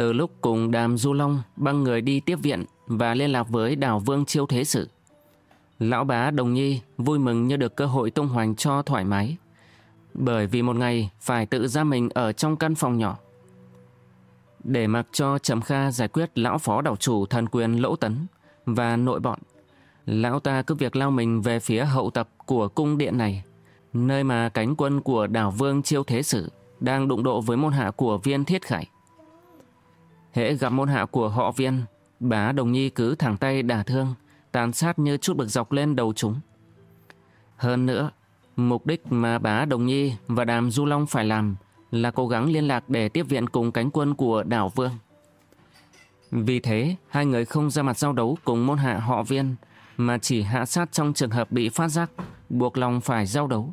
Từ lúc cùng Đàm Du Long băng người đi tiếp viện và liên lạc với đảo Vương Chiêu Thế Sự, Lão bá Đồng Nhi vui mừng như được cơ hội tung hoành cho thoải mái. Bởi vì một ngày phải tự ra mình ở trong căn phòng nhỏ. Để mặc cho Trầm Kha giải quyết lão phó đảo chủ thần quyền Lỗ Tấn và nội bọn, lão ta cứ việc lao mình về phía hậu tập của cung điện này, nơi mà cánh quân của đảo Vương Chiêu Thế Sử đang đụng độ với môn hạ của viên Thiết Khải. Hễ gặp môn hạ của họ viên, bá Đồng Nhi cứ thẳng tay đả thương, tàn sát như chút bực dọc lên đầu chúng. Hơn nữa, mục đích mà bá Đồng Nhi và Đàm Du Long phải làm là cố gắng liên lạc để tiếp viện cùng cánh quân của đảo Vương. Vì thế, hai người không ra mặt giao đấu cùng môn hạ họ viên, mà chỉ hạ sát trong trường hợp bị phát giác, buộc lòng phải giao đấu.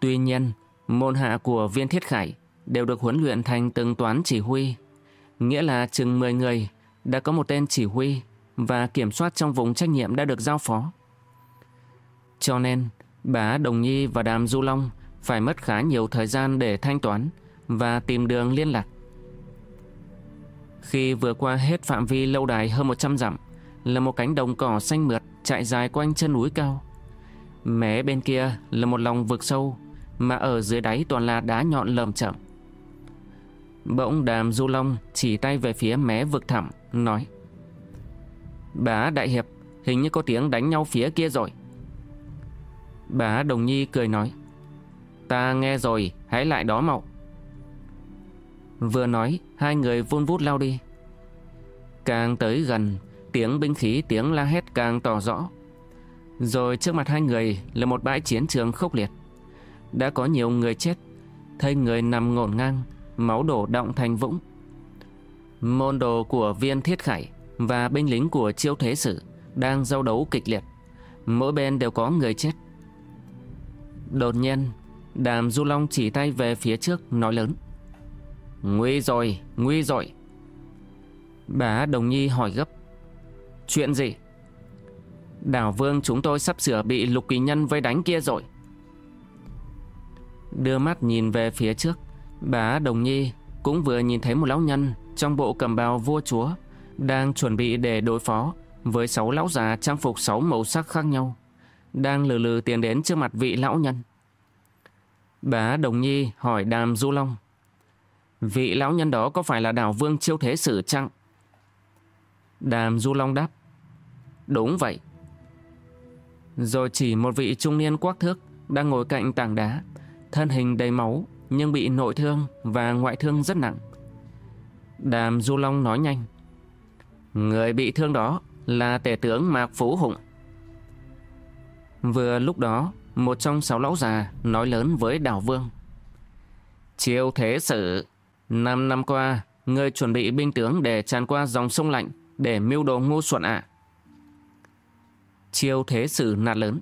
Tuy nhiên, môn hạ của viên thiết khải đều được huấn luyện thành từng toán chỉ huy, nghĩa là chừng 10 người đã có một tên chỉ huy và kiểm soát trong vùng trách nhiệm đã được giao phó. Cho nên, bá Đồng Nhi và Đàm Du Long phải mất khá nhiều thời gian để thanh toán và tìm đường liên lạc. Khi vừa qua hết phạm vi lâu đài hơn 100 dặm là một cánh đồng cỏ xanh mượt chạy dài quanh chân núi cao. Mé bên kia là một lòng vực sâu mà ở dưới đáy toàn là đá nhọn lởm chởm. Bỗng Đàm Du Long chỉ tay về phía mé vực thẳm, nói Bá Đại Hiệp, hình như có tiếng đánh nhau phía kia rồi. Bá Đồng Nhi cười nói Ta nghe rồi, hãy lại đó mậu. Vừa nói, hai người vun vút lao đi. Càng tới gần, tiếng binh khí tiếng la hét càng tỏ rõ. Rồi trước mặt hai người là một bãi chiến trường khốc liệt. Đã có nhiều người chết, thấy người nằm ngổn ngang, máu đổ động thành vũng. Môn đồ của viên thiết khải và binh lính của chiêu thế sử đang giao đấu kịch liệt. Mỗi bên đều có người chết. Đột nhiên, đàm Du Long chỉ tay về phía trước nói lớn. Nguy rồi, nguy rồi. Bà Đồng Nhi hỏi gấp. Chuyện gì? Đảo Vương chúng tôi sắp sửa bị lục kỳ nhân vây đánh kia rồi. Đưa mắt nhìn về phía trước, bà Đồng Nhi cũng vừa nhìn thấy một lão nhân trong bộ cầm bào vua chúa đang chuẩn bị để đối phó với sáu lão già trang phục sáu màu sắc khác nhau, đang lừ lừ tiến đến trước mặt vị lão nhân. Bá Đồng Nhi hỏi Đàm Du Long, vị lão nhân đó có phải là đảo vương chiêu thế sử chăng? Đàm Du Long đáp, đúng vậy. Rồi chỉ một vị trung niên quắc thước đang ngồi cạnh tảng đá, thân hình đầy máu nhưng bị nội thương và ngoại thương rất nặng. Đàm Du Long nói nhanh. Người bị thương đó là tể tướng Mạc Phú Hùng. Vừa lúc đó, một trong sáu lão già nói lớn với Đào vương. Chiêu thế sử, năm năm qua, người chuẩn bị binh tướng để tràn qua dòng sông lạnh để mưu đồ ngu xuẩn ạ. À. Chiêu thế sử nạt lớn.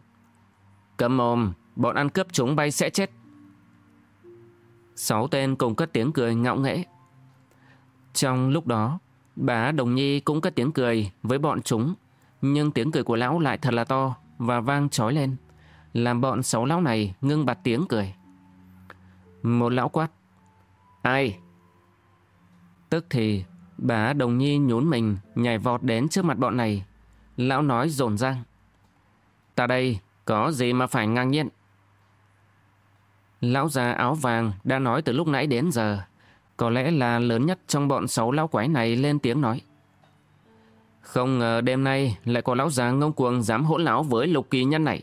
Cầm mồm, bọn ăn cướp chúng bay sẽ chết. Sáu tên cùng cất tiếng cười ngạo nghễ. Trong lúc đó, Bà Đồng Nhi cũng cất tiếng cười với bọn chúng, nhưng tiếng cười của lão lại thật là to và vang trói lên, làm bọn sáu lão này ngưng bặt tiếng cười. Một lão quát, ai? Tức thì bà Đồng Nhi nhún mình nhảy vọt đến trước mặt bọn này. Lão nói rồn rang. Ta đây, có gì mà phải ngang nhiên? Lão già áo vàng đã nói từ lúc nãy đến giờ có lẽ là lớn nhất trong bọn sáu lão quái này lên tiếng nói. Không ngờ đêm nay lại có lão già ngông cuồng dám hỗn lão với lục kỳ nhân này.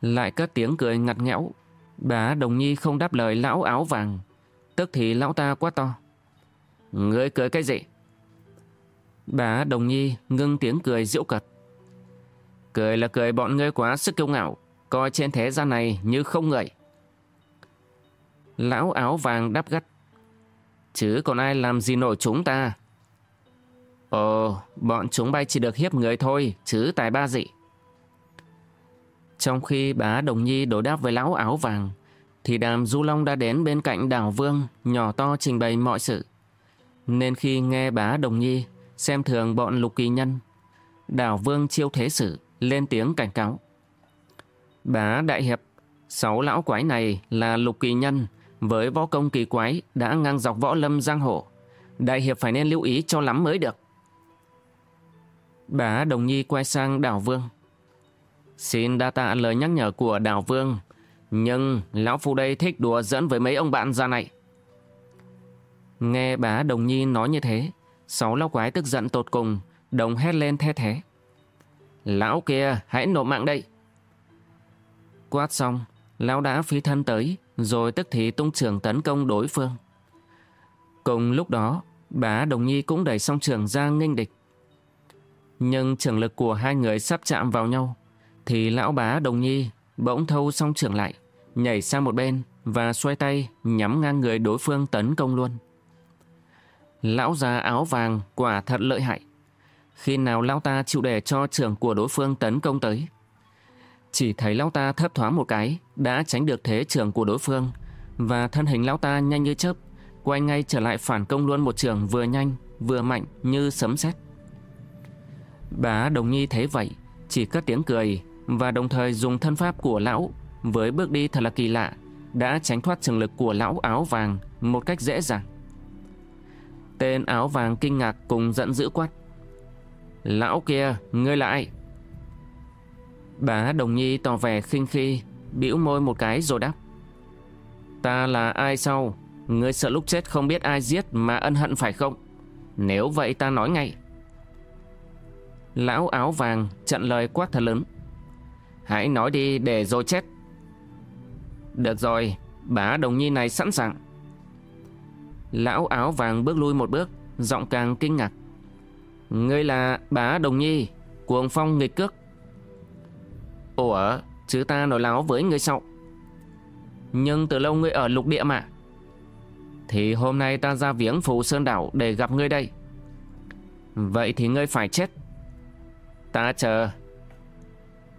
Lại cất tiếng cười ngặt nghẽo, bà Đồng Nhi không đáp lời lão áo vàng, tức thì lão ta quá to. Ngươi cười cái gì? bà Đồng Nhi ngưng tiếng cười diễu cật. Cười là cười bọn ngươi quá sức kiêu ngạo, coi trên thế gian này như không người. Lão áo vàng đáp gắt. Chứ còn ai làm gì nổi chúng ta? Ồ, bọn chúng bay chỉ được hiếp người thôi, chứ tài ba gì. Trong khi bá Đồng Nhi đối đáp với lão áo vàng, thì đàm Du Long đã đến bên cạnh đảo Vương, nhỏ to trình bày mọi sự. Nên khi nghe bá Đồng Nhi xem thường bọn lục kỳ nhân, đảo Vương chiêu thế sử, lên tiếng cảnh cáo. Bá Đại Hiệp, sáu lão quái này là lục kỳ nhân, với võ công kỳ quái đã ngang dọc võ lâm giang hồ. Đại Hiệp phải nên lưu ý cho lắm mới được. Bá Đồng Nhi quay sang đảo Vương. Xin đa tạ lời nhắc nhở của đảo Vương, nhưng lão phu đây thích đùa dẫn với mấy ông bạn ra này. Nghe bá Đồng Nhi nói như thế, sáu lão quái tức giận tột cùng, đồng hét lên the thế. Lão kia, hãy nộp mạng đây. Quát xong, lão đã phi thân tới, rồi tức thì tung trường tấn công đối phương. Cùng lúc đó, bá Đồng Nhi cũng đẩy song trường ra nghênh địch. Nhưng trường lực của hai người sắp chạm vào nhau, thì lão bá Đồng Nhi bỗng thâu song trường lại, nhảy sang một bên và xoay tay nhắm ngang người đối phương tấn công luôn. Lão già áo vàng quả thật lợi hại. Khi nào lão ta chịu để cho trưởng của đối phương tấn công tới, chỉ thấy lão ta thấp thoáng một cái, đã tránh được thế trường của đối phương, và thân hình lão ta nhanh như chớp, quay ngay trở lại phản công luôn một trường vừa nhanh, vừa mạnh như sấm sét. Bá Đồng Nhi thấy vậy, chỉ cất tiếng cười và đồng thời dùng thân pháp của lão với bước đi thật là kỳ lạ, đã tránh thoát trường lực của lão áo vàng một cách dễ dàng. Tên áo vàng kinh ngạc cùng giận dữ quát. Lão kia, ngươi là ai? Bà Đồng Nhi tỏ vẻ khinh khi, bĩu môi một cái rồi đáp. Ta là ai sau? Ngươi sợ lúc chết không biết ai giết mà ân hận phải không? Nếu vậy ta nói ngay. Lão áo vàng chặn lời quát thật lớn. Hãy nói đi để rồi chết. Được rồi, bà Đồng Nhi này sẵn sàng. Lão áo vàng bước lui một bước, giọng càng kinh ngạc. Ngươi là bá Đồng Nhi, cuồng phong nghịch cước. Ủa, chứ ta nói láo với ngươi sao? Nhưng từ lâu ngươi ở lục địa mà. Thì hôm nay ta ra viếng Phù Sơn Đảo để gặp ngươi đây. Vậy thì ngươi phải chết. Ta chờ.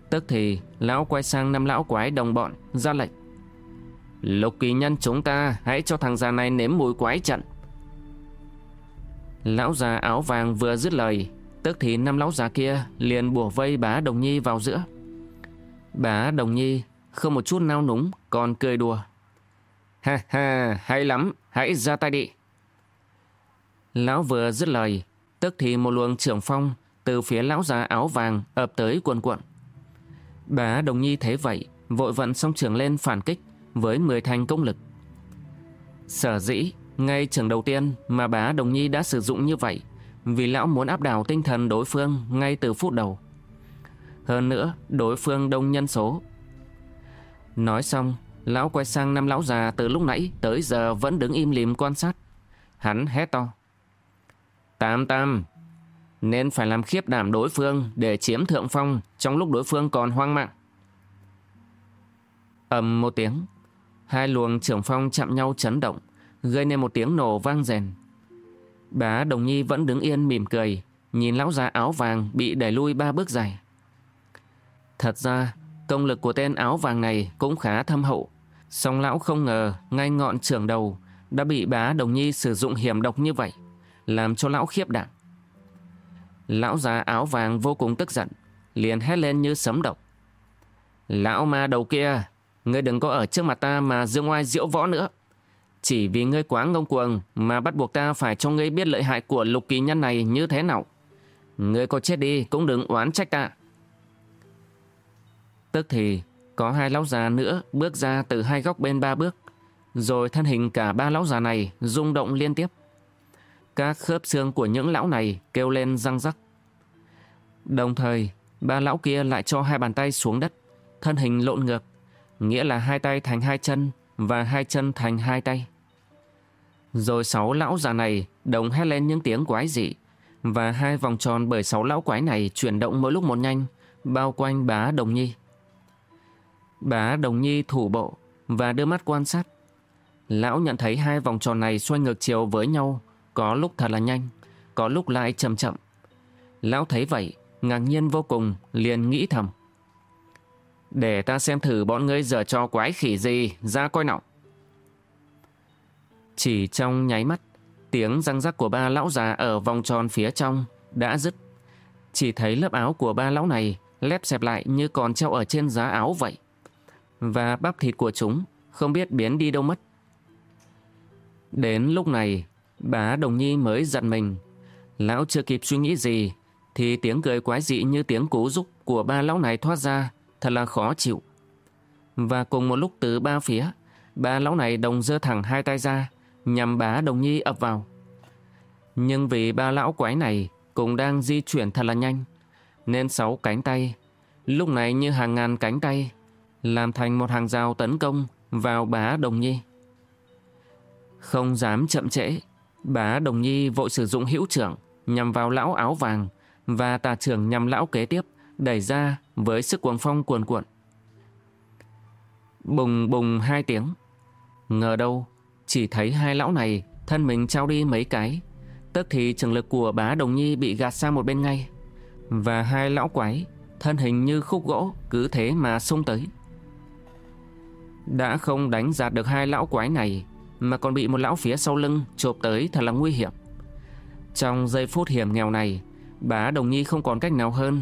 Tức thì lão quay sang năm lão quái đồng bọn ra lệnh. Lục kỳ nhân chúng ta hãy cho thằng già này nếm mùi quái trận. Lão già áo vàng vừa dứt lời, tức thì năm lão già kia liền bùa vây bá Đồng Nhi vào giữa. Bá Đồng Nhi không một chút nao núng, còn cười đùa. Ha ha, hay lắm, hãy ra tay đi. Lão vừa dứt lời, tức thì một luồng trưởng phong từ phía lão già áo vàng ập tới cuộn cuộn. Bá Đồng Nhi thấy vậy, vội vận song trưởng lên phản kích với 10 thành công lực. Sở dĩ, ngay trường đầu tiên mà bá Đồng Nhi đã sử dụng như vậy, vì lão muốn áp đảo tinh thần đối phương ngay từ phút đầu. Hơn nữa, đối phương đông nhân số. Nói xong, lão quay sang năm lão già từ lúc nãy tới giờ vẫn đứng im lìm quan sát. Hắn hét to. Tam tam, nên phải làm khiếp đảm đối phương để chiếm thượng phong trong lúc đối phương còn hoang mạng. ầm một tiếng, hai luồng trưởng phong chạm nhau chấn động, gây nên một tiếng nổ vang rèn. Bá Đồng Nhi vẫn đứng yên mỉm cười, nhìn lão già áo vàng bị đẩy lui ba bước dài. Thật ra, công lực của tên áo vàng này cũng khá thâm hậu. Song lão không ngờ ngay ngọn trưởng đầu đã bị bá Đồng Nhi sử dụng hiểm độc như vậy, làm cho lão khiếp đảm. Lão già áo vàng vô cùng tức giận, liền hét lên như sấm động. Lão ma đầu kia, ngươi đừng có ở trước mặt ta mà dương oai diễu võ nữa. Chỉ vì ngươi quá ngông cuồng mà bắt buộc ta phải cho ngươi biết lợi hại của lục kỳ nhân này như thế nào. Ngươi có chết đi cũng đừng oán trách ta. Tức thì có hai lão già nữa bước ra từ hai góc bên ba bước. Rồi thân hình cả ba lão già này rung động liên tiếp. Các khớp xương của những lão này kêu lên răng rắc. Đồng thời, ba lão kia lại cho hai bàn tay xuống đất, thân hình lộn ngược, nghĩa là hai tay thành hai chân và hai chân thành hai tay. Rồi sáu lão già này đồng hét lên những tiếng quái dị và hai vòng tròn bởi sáu lão quái này chuyển động mỗi lúc một nhanh bao quanh bá Đồng Nhi. Bá Đồng Nhi thủ bộ và đưa mắt quan sát. Lão nhận thấy hai vòng tròn này xoay ngược chiều với nhau, có lúc thật là nhanh, có lúc lại chậm chậm. Lão thấy vậy, ngạc nhiên vô cùng, liền nghĩ thầm. Để ta xem thử bọn ngươi giờ cho quái khỉ gì ra coi nào. Chỉ trong nháy mắt, tiếng răng rắc của ba lão già ở vòng tròn phía trong đã dứt. Chỉ thấy lớp áo của ba lão này lép xẹp lại như còn treo ở trên giá áo vậy. Và bắp thịt của chúng không biết biến đi đâu mất. Đến lúc này, bá Đồng Nhi mới giật mình. Lão chưa kịp suy nghĩ gì, thì tiếng cười quái dị như tiếng cú rúc của ba lão này thoát ra, thật là khó chịu. Và cùng một lúc từ ba phía, ba lão này đồng dơ thẳng hai tay ra, nhằm bá Đồng Nhi ập vào. Nhưng vì ba lão quái này cũng đang di chuyển thật là nhanh, nên sáu cánh tay, lúc này như hàng ngàn cánh tay, làm thành một hàng rào tấn công vào bá Đồng Nhi. Không dám chậm trễ, bá Đồng Nhi vội sử dụng hữu trưởng nhằm vào lão áo vàng và tà trưởng nhằm lão kế tiếp đẩy ra với sức cuồng phong cuồn cuộn. Bùng bùng hai tiếng. Ngờ đâu, chỉ thấy hai lão này thân mình trao đi mấy cái, tức thì trường lực của bá Đồng Nhi bị gạt sang một bên ngay. Và hai lão quái, thân hình như khúc gỗ, cứ thế mà xông tới. Đã không đánh giạt được hai lão quái này, mà còn bị một lão phía sau lưng chộp tới thật là nguy hiểm. Trong giây phút hiểm nghèo này, bá Đồng Nhi không còn cách nào hơn,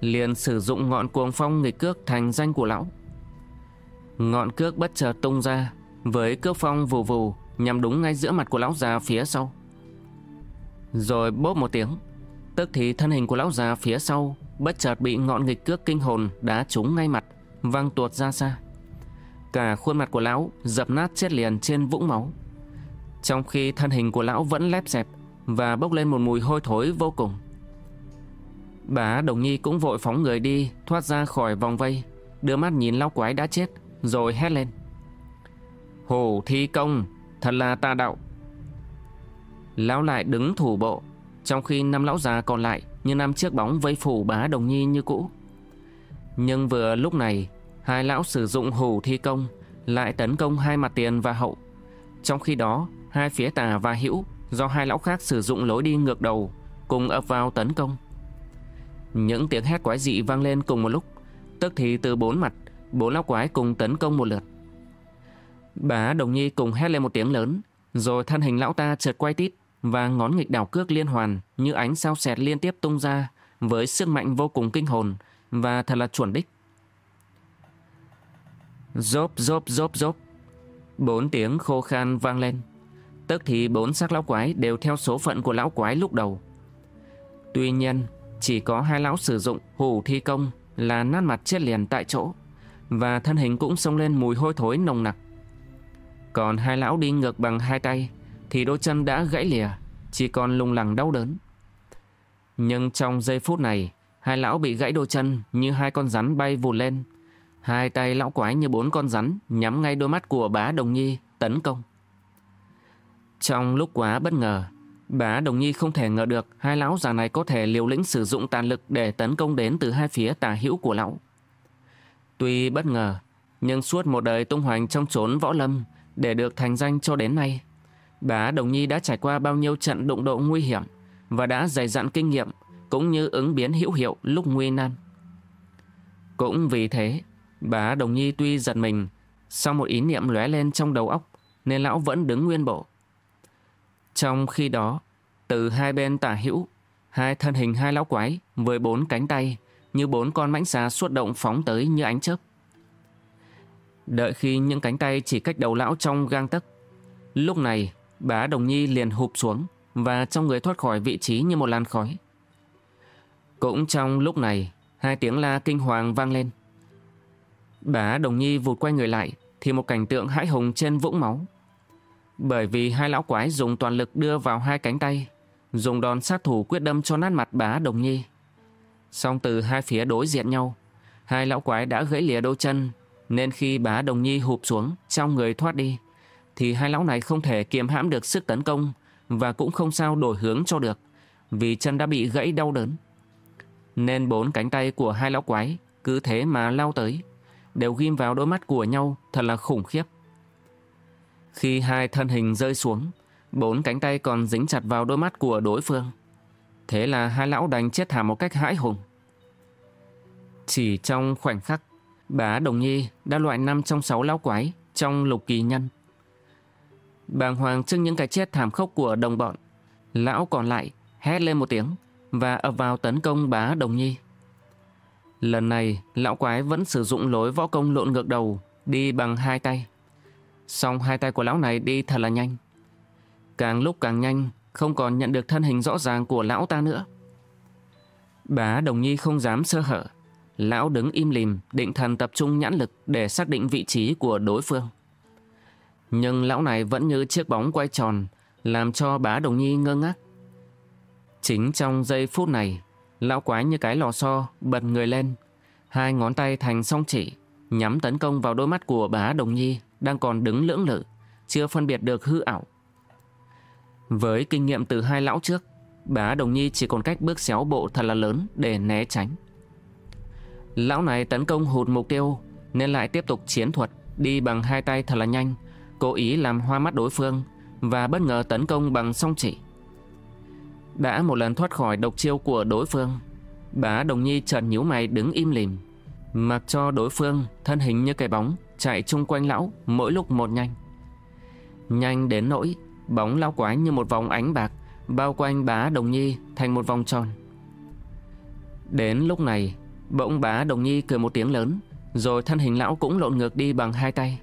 liền sử dụng ngọn cuồng phong nghịch cước thành danh của lão. Ngọn cước bất chợt tung ra, với cước phong vù vù nhằm đúng ngay giữa mặt của lão già phía sau. Rồi bóp một tiếng, tức thì thân hình của lão già phía sau bất chợt bị ngọn nghịch cước kinh hồn đá trúng ngay mặt, văng tuột ra xa. Cả khuôn mặt của lão dập nát chết liền trên vũng máu. Trong khi thân hình của lão vẫn lép dẹp và bốc lên một mùi hôi thối vô cùng. bà Đồng Nhi cũng vội phóng người đi, thoát ra khỏi vòng vây, đưa mắt nhìn lão quái đã chết, rồi hét lên. Hồ thi công, thật là ta đạo. Lão lại đứng thủ bộ, trong khi năm lão già còn lại như năm chiếc bóng vây phủ bá Đồng Nhi như cũ. Nhưng vừa lúc này, hai lão sử dụng hủ thi công, lại tấn công hai mặt tiền và hậu. Trong khi đó, hai phía tà và hữu do hai lão khác sử dụng lối đi ngược đầu, cùng ập vào tấn công. Những tiếng hét quái dị vang lên cùng một lúc, tức thì từ bốn mặt, bốn lão quái cùng tấn công một lượt. Bá Đồng Nhi cùng hét lên một tiếng lớn, rồi thân hình lão ta chợt quay tít và ngón nghịch đảo cước liên hoàn như ánh sao xẹt liên tiếp tung ra với sức mạnh vô cùng kinh hồn và thật là chuẩn đích. Rốp rốp rốp rốp. Bốn tiếng khô khan vang lên. Tức thì bốn xác lão quái đều theo số phận của lão quái lúc đầu. Tuy nhiên, chỉ có hai lão sử dụng hủ thi công là nát mặt chết liền tại chỗ và thân hình cũng xông lên mùi hôi thối nồng nặc. Còn hai lão đi ngược bằng hai tay thì đôi chân đã gãy lìa, chỉ còn lung lẳng đau đớn. Nhưng trong giây phút này, hai lão bị gãy đôi chân như hai con rắn bay vụt lên. Hai tay lão quái như bốn con rắn nhắm ngay đôi mắt của bá Đồng Nhi tấn công. Trong lúc quá bất ngờ, bá Đồng Nhi không thể ngờ được hai lão già này có thể liều lĩnh sử dụng tàn lực để tấn công đến từ hai phía tà hữu của lão. Tuy bất ngờ, nhưng suốt một đời tung hoành trong chốn võ lâm để được thành danh cho đến nay, bá Đồng Nhi đã trải qua bao nhiêu trận đụng độ nguy hiểm và đã dày dặn kinh nghiệm cũng như ứng biến hữu hiệu lúc nguy nan. Cũng vì thế, bá Đồng Nhi tuy giật mình, sau một ý niệm lóe lên trong đầu óc nên lão vẫn đứng nguyên bộ. Trong khi đó, từ hai bên tả hữu, hai thân hình hai lão quái với bốn cánh tay như bốn con mãnh xà suốt động phóng tới như ánh chớp. Đợi khi những cánh tay chỉ cách đầu lão trong gang tấc, lúc này bá Đồng Nhi liền hụp xuống và trong người thoát khỏi vị trí như một làn khói. Cũng trong lúc này, hai tiếng la kinh hoàng vang lên. Bá Đồng Nhi vụt quay người lại thì một cảnh tượng hãi hùng trên vũng máu. Bởi vì hai lão quái dùng toàn lực đưa vào hai cánh tay, dùng đòn sát thủ quyết đâm cho nát mặt bá Đồng Nhi. Song từ hai phía đối diện nhau, hai lão quái đã gãy lìa đôi chân Nên khi bá Đồng Nhi hụp xuống, trong người thoát đi, thì hai lão này không thể kiềm hãm được sức tấn công và cũng không sao đổi hướng cho được, vì chân đã bị gãy đau đớn. Nên bốn cánh tay của hai lão quái cứ thế mà lao tới, đều ghim vào đôi mắt của nhau thật là khủng khiếp. Khi hai thân hình rơi xuống, bốn cánh tay còn dính chặt vào đôi mắt của đối phương. Thế là hai lão đành chết thảm một cách hãi hùng. Chỉ trong khoảnh khắc, bá Đồng Nhi đã loại năm trong sáu lão quái trong lục kỳ nhân. Bàng hoàng trước những cái chết thảm khốc của đồng bọn, lão còn lại hét lên một tiếng và ập vào tấn công bá Đồng Nhi. Lần này, lão quái vẫn sử dụng lối võ công lộn ngược đầu, đi bằng hai tay. Song hai tay của lão này đi thật là nhanh. Càng lúc càng nhanh, không còn nhận được thân hình rõ ràng của lão ta nữa. Bá Đồng Nhi không dám sơ hở. Lão đứng im lìm, định thần tập trung nhãn lực để xác định vị trí của đối phương. Nhưng lão này vẫn như chiếc bóng quay tròn, làm cho bá Đồng Nhi ngơ ngác. Chính trong giây phút này, lão quái như cái lò xo bật người lên, hai ngón tay thành song chỉ, nhắm tấn công vào đôi mắt của bá Đồng Nhi đang còn đứng lưỡng lự, chưa phân biệt được hư ảo. Với kinh nghiệm từ hai lão trước, bá Đồng Nhi chỉ còn cách bước xéo bộ thật là lớn để né tránh. Lão này tấn công hụt mục tiêu nên lại tiếp tục chiến thuật đi bằng hai tay thật là nhanh, cố ý làm hoa mắt đối phương và bất ngờ tấn công bằng song chỉ. Đã một lần thoát khỏi độc chiêu của đối phương, bá Đồng Nhi chợt nhíu mày đứng im lìm, mặc cho đối phương thân hình như cái bóng chạy chung quanh lão mỗi lúc một nhanh. Nhanh đến nỗi bóng lão quái như một vòng ánh bạc bao quanh bá Đồng Nhi thành một vòng tròn. Đến lúc này, bỗng bá Đồng Nhi cười một tiếng lớn, rồi thân hình lão cũng lộn ngược đi bằng hai tay.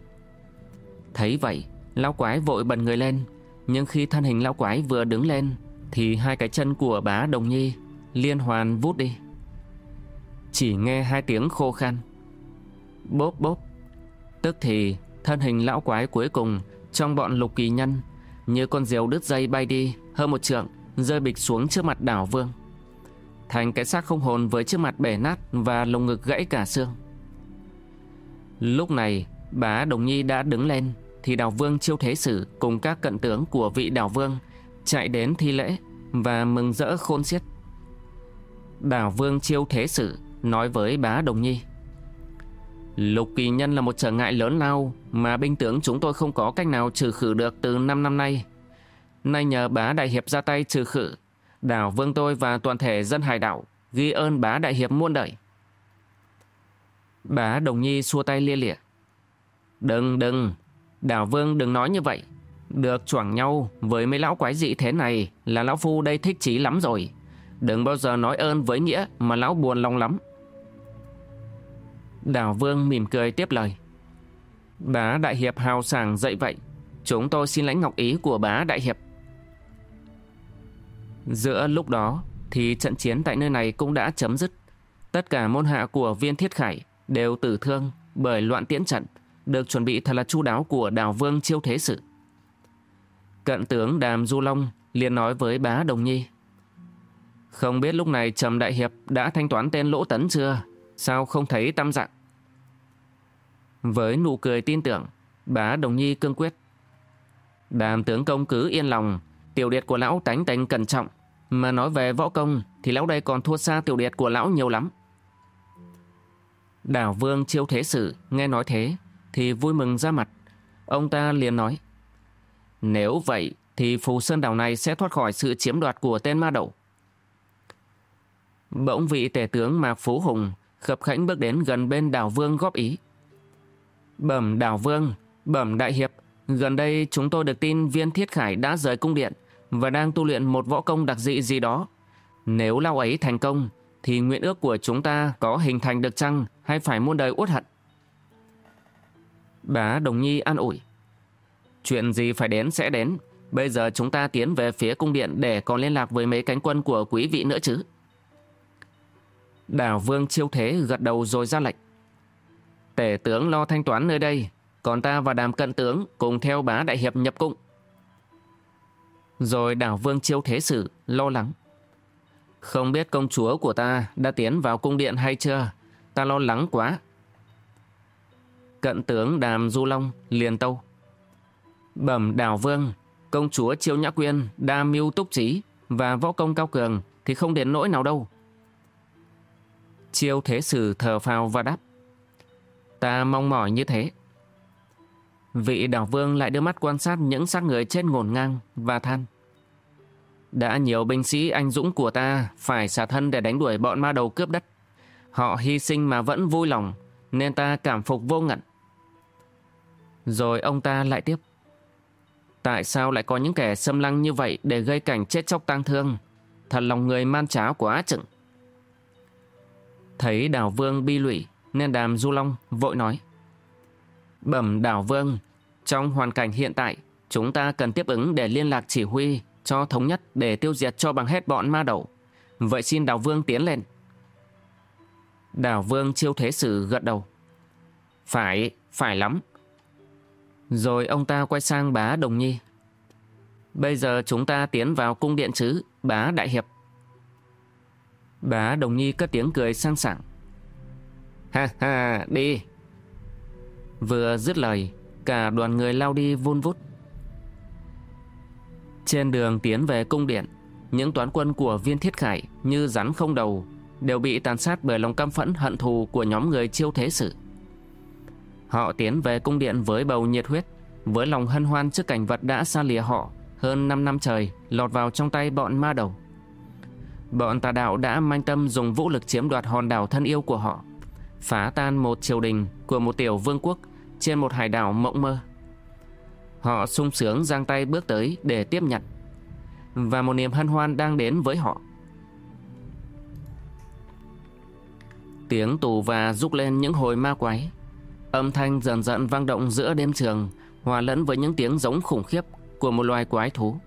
Thấy vậy, lão quái vội bật người lên, nhưng khi thân hình lão quái vừa đứng lên, thì hai cái chân của bá Đồng Nhi liên hoàn vút đi. Chỉ nghe hai tiếng khô khan. Bốp bốp. Tức thì thân hình lão quái cuối cùng trong bọn lục kỳ nhân như con diều đứt dây bay đi hơn một trượng, rơi bịch xuống trước mặt đảo vương. Thành cái xác không hồn với chiếc mặt bể nát và lồng ngực gãy cả xương. Lúc này, bá Đồng Nhi đã đứng lên thì đào vương chiêu thế sử cùng các cận tướng của vị đào vương chạy đến thi lễ và mừng rỡ khôn xiết. Đảo vương chiêu thế sử nói với bá Đồng Nhi. Lục kỳ nhân là một trở ngại lớn lao mà binh tướng chúng tôi không có cách nào trừ khử được từ 5 năm nay. Nay nhờ bá đại hiệp ra tay trừ khử, đảo vương tôi và toàn thể dân hải đảo ghi ơn bá đại hiệp muôn đời. Bá Đồng Nhi xua tay lia lịa. Đừng đừng, đảo vương đừng nói như vậy. Được choảng nhau với mấy lão quái dị thế này là lão phu đây thích chí lắm rồi. Đừng bao giờ nói ơn với nghĩa mà lão buồn lòng lắm. Đào Vương mỉm cười tiếp lời. Bá Đại Hiệp hào sảng dậy vậy. Chúng tôi xin lãnh ngọc ý của bá Đại Hiệp. Giữa lúc đó thì trận chiến tại nơi này cũng đã chấm dứt. Tất cả môn hạ của viên thiết khải đều tử thương bởi loạn tiễn trận, được chuẩn bị thật là chu đáo của đào vương chiêu thế sự. Cận tướng Đàm Du Long liền nói với bá Đồng Nhi. Không biết lúc này Trầm Đại Hiệp đã thanh toán tên lỗ tấn chưa? Sao không thấy tâm dạng? Với nụ cười tin tưởng, bá Đồng Nhi cương quyết. Đàm tướng công cứ yên lòng, tiểu điệt của lão tánh tánh cẩn trọng. Mà nói về võ công thì lão đây còn thua xa tiểu điệt của lão nhiều lắm. Đảo vương chiêu thế sử nghe nói thế thì vui mừng ra mặt. Ông ta liền nói. Nếu vậy thì phù sơn đảo này sẽ thoát khỏi sự chiếm đoạt của tên ma đầu. Bỗng vị tể tướng Mạc Phú Hùng khập khánh bước đến gần bên đảo vương góp ý. Bẩm đảo vương, bẩm đại hiệp, gần đây chúng tôi được tin viên thiết khải đã rời cung điện và đang tu luyện một võ công đặc dị gì đó. Nếu lao ấy thành công, thì nguyện ước của chúng ta có hình thành được chăng hay phải muôn đời uất hận? Bá Đồng Nhi an ủi. Chuyện gì phải đến sẽ đến. Bây giờ chúng ta tiến về phía cung điện để còn liên lạc với mấy cánh quân của quý vị nữa chứ. Đảo Vương chiêu thế gật đầu rồi ra lệnh. Tể tướng lo thanh toán nơi đây, còn ta và đàm cận tướng cùng theo bá đại hiệp nhập cung. Rồi đảo Vương chiêu thế sử lo lắng. Không biết công chúa của ta đã tiến vào cung điện hay chưa, ta lo lắng quá. Cận tướng Đàm Du Long liền tâu. Bẩm đào vương, công chúa Chiêu Nhã Quyên đa mưu túc trí và võ công cao cường thì không đến nỗi nào đâu. Chiêu Thế Sử thờ phào và đáp. Ta mong mỏi như thế. Vị đảo vương lại đưa mắt quan sát những xác người chết ngổn ngang và than. Đã nhiều binh sĩ anh dũng của ta phải xả thân để đánh đuổi bọn ma đầu cướp đất. Họ hy sinh mà vẫn vui lòng, nên ta cảm phục vô ngận. Rồi ông ta lại tiếp. Tại sao lại có những kẻ xâm lăng như vậy để gây cảnh chết chóc tang thương? Thật lòng người man cháo quá chừng. Thấy đảo vương bi lụy nên đàm du long vội nói. Bẩm đảo vương, trong hoàn cảnh hiện tại, chúng ta cần tiếp ứng để liên lạc chỉ huy cho thống nhất để tiêu diệt cho bằng hết bọn ma đầu. Vậy xin đảo vương tiến lên. Đảo vương chiêu thế sử gật đầu. Phải, phải lắm. Rồi ông ta quay sang bá Đồng Nhi. Bây giờ chúng ta tiến vào cung điện chứ, bá Đại Hiệp. Bá Đồng Nhi cất tiếng cười sang sảng. Ha ha, đi. Vừa dứt lời, cả đoàn người lao đi vun vút. Trên đường tiến về cung điện, những toán quân của viên thiết khải như rắn không đầu đều bị tàn sát bởi lòng căm phẫn hận thù của nhóm người chiêu thế sử. Họ tiến về cung điện với bầu nhiệt huyết, với lòng hân hoan trước cảnh vật đã xa lìa họ hơn 5 năm trời lọt vào trong tay bọn ma đầu. Bọn tà đạo đã manh tâm dùng vũ lực chiếm đoạt hòn đảo thân yêu của họ, phá tan một triều đình của một tiểu vương quốc trên một hải đảo mộng mơ. Họ sung sướng giang tay bước tới để tiếp nhận, và một niềm hân hoan đang đến với họ. Tiếng tù và rúc lên những hồi ma quái. Âm thanh dần dần vang động giữa đêm trường, hòa lẫn với những tiếng giống khủng khiếp của một loài quái thú.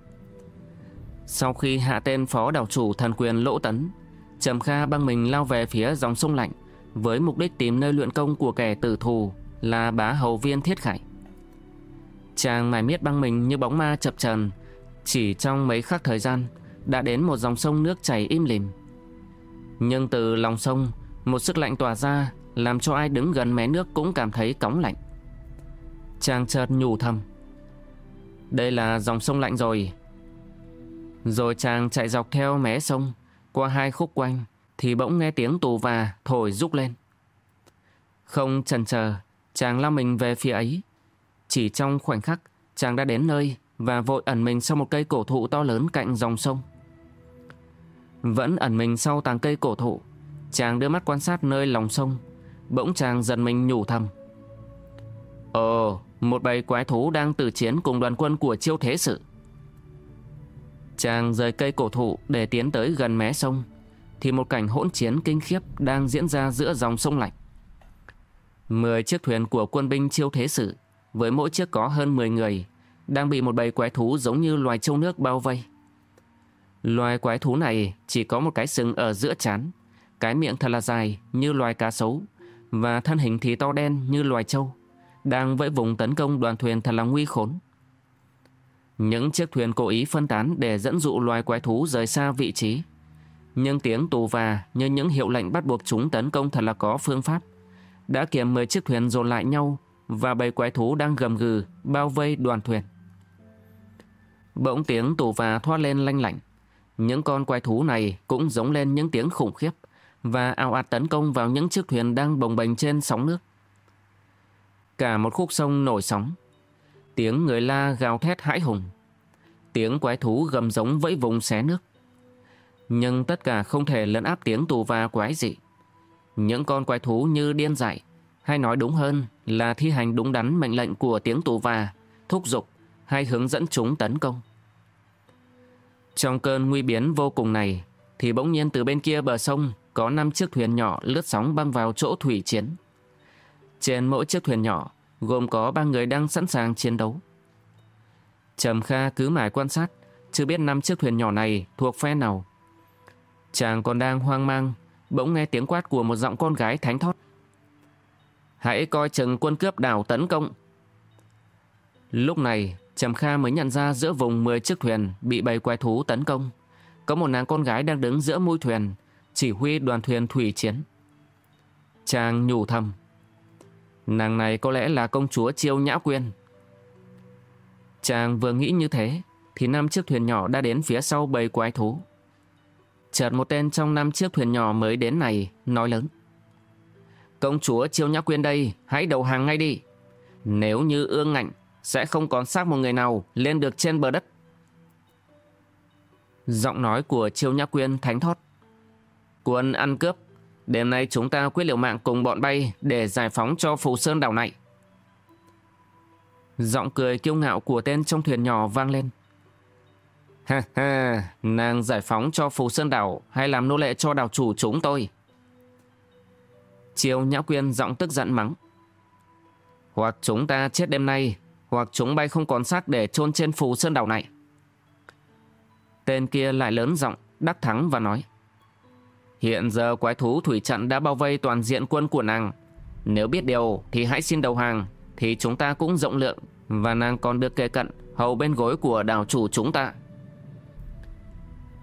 Sau khi hạ tên phó đảo chủ thần quyền Lỗ Tấn, Trầm Kha băng mình lao về phía dòng sông lạnh với mục đích tìm nơi luyện công của kẻ tử thù là bá hầu viên Thiết Khải. Chàng mải miết băng mình như bóng ma chập trần, chỉ trong mấy khắc thời gian đã đến một dòng sông nước chảy im lìm. Nhưng từ lòng sông, một sức lạnh tỏa ra làm cho ai đứng gần mé nước cũng cảm thấy cóng lạnh. Chàng chợt nhủ thầm. Đây là dòng sông lạnh rồi. Rồi chàng chạy dọc theo mé sông, qua hai khúc quanh, thì bỗng nghe tiếng tù và thổi rúc lên. Không chần chờ, chàng lao mình về phía ấy. Chỉ trong khoảnh khắc, chàng đã đến nơi và vội ẩn mình sau một cây cổ thụ to lớn cạnh dòng sông. Vẫn ẩn mình sau tàng cây cổ thụ, chàng đưa mắt quan sát nơi lòng sông, bỗng chàng dần mình nhủ thầm. Ồ, một bầy quái thú đang tử chiến cùng đoàn quân của chiêu thế sự. Chàng rời cây cổ thụ để tiến tới gần mé sông, thì một cảnh hỗn chiến kinh khiếp đang diễn ra giữa dòng sông lạnh. Mười chiếc thuyền của quân binh chiêu thế sự với mỗi chiếc có hơn 10 người, đang bị một bầy quái thú giống như loài trâu nước bao vây. Loài quái thú này chỉ có một cái sừng ở giữa chán, cái miệng thật là dài như loài cá sấu, và thân hình thì to đen như loài trâu, đang vẫy vùng tấn công đoàn thuyền thật là nguy khốn. Những chiếc thuyền cố ý phân tán để dẫn dụ loài quái thú rời xa vị trí. Nhưng tiếng tù và như những hiệu lệnh bắt buộc chúng tấn công thật là có phương pháp. Đã kiểm 10 chiếc thuyền dồn lại nhau và bầy quái thú đang gầm gừ bao vây đoàn thuyền. Bỗng tiếng tù và thoát lên lanh lảnh. Những con quái thú này cũng giống lên những tiếng khủng khiếp và ao ạt tấn công vào những chiếc thuyền đang bồng bềnh trên sóng nước. Cả một khúc sông nổi sóng. Tiếng người la gào thét hãi hùng. Tiếng quái thú gầm giống vẫy vùng xé nước. Nhưng tất cả không thể lấn áp tiếng tù và quái dị. Những con quái thú như điên dại, hay nói đúng hơn là thi hành đúng đắn mệnh lệnh của tiếng tù và, thúc giục hay hướng dẫn chúng tấn công. Trong cơn nguy biến vô cùng này, thì bỗng nhiên từ bên kia bờ sông có năm chiếc thuyền nhỏ lướt sóng băng vào chỗ thủy chiến. Trên mỗi chiếc thuyền nhỏ gồm có ba người đang sẵn sàng chiến đấu. Trầm Kha cứ mãi quan sát, chưa biết năm chiếc thuyền nhỏ này thuộc phe nào. Chàng còn đang hoang mang, bỗng nghe tiếng quát của một giọng con gái thánh thót. Hãy coi chừng quân cướp đảo tấn công. Lúc này, Trầm Kha mới nhận ra giữa vùng 10 chiếc thuyền bị bầy quái thú tấn công. Có một nàng con gái đang đứng giữa mũi thuyền, chỉ huy đoàn thuyền thủy chiến. Chàng nhủ thầm. Nàng này có lẽ là công chúa Chiêu Nhã Quyên. Chàng vừa nghĩ như thế, thì năm chiếc thuyền nhỏ đã đến phía sau bầy quái thú. Chợt một tên trong năm chiếc thuyền nhỏ mới đến này nói lớn. Công chúa Chiêu Nhã Quyên đây, hãy đầu hàng ngay đi. Nếu như ương ngạnh, sẽ không còn xác một người nào lên được trên bờ đất. Giọng nói của Chiêu Nhã Quyên thánh thót. Quân ăn cướp, đêm nay chúng ta quyết liệu mạng cùng bọn bay để giải phóng cho Phù Sơn đảo này. Giọng cười kiêu ngạo của tên trong thuyền nhỏ vang lên. Ha ha, nàng giải phóng cho Phù Sơn đảo hay làm nô lệ cho đảo chủ chúng tôi? Chiêu Nhã Quyên giọng tức giận mắng. Hoặc chúng ta chết đêm nay, hoặc chúng bay không còn xác để chôn trên Phù Sơn đảo này. Tên kia lại lớn giọng, đắc thắng và nói. Hiện giờ quái thú thủy trận đã bao vây toàn diện quân của nàng. Nếu biết điều thì hãy xin đầu hàng, thì chúng ta cũng rộng lượng và nàng còn được kề cận hầu bên gối của đảo chủ chúng ta.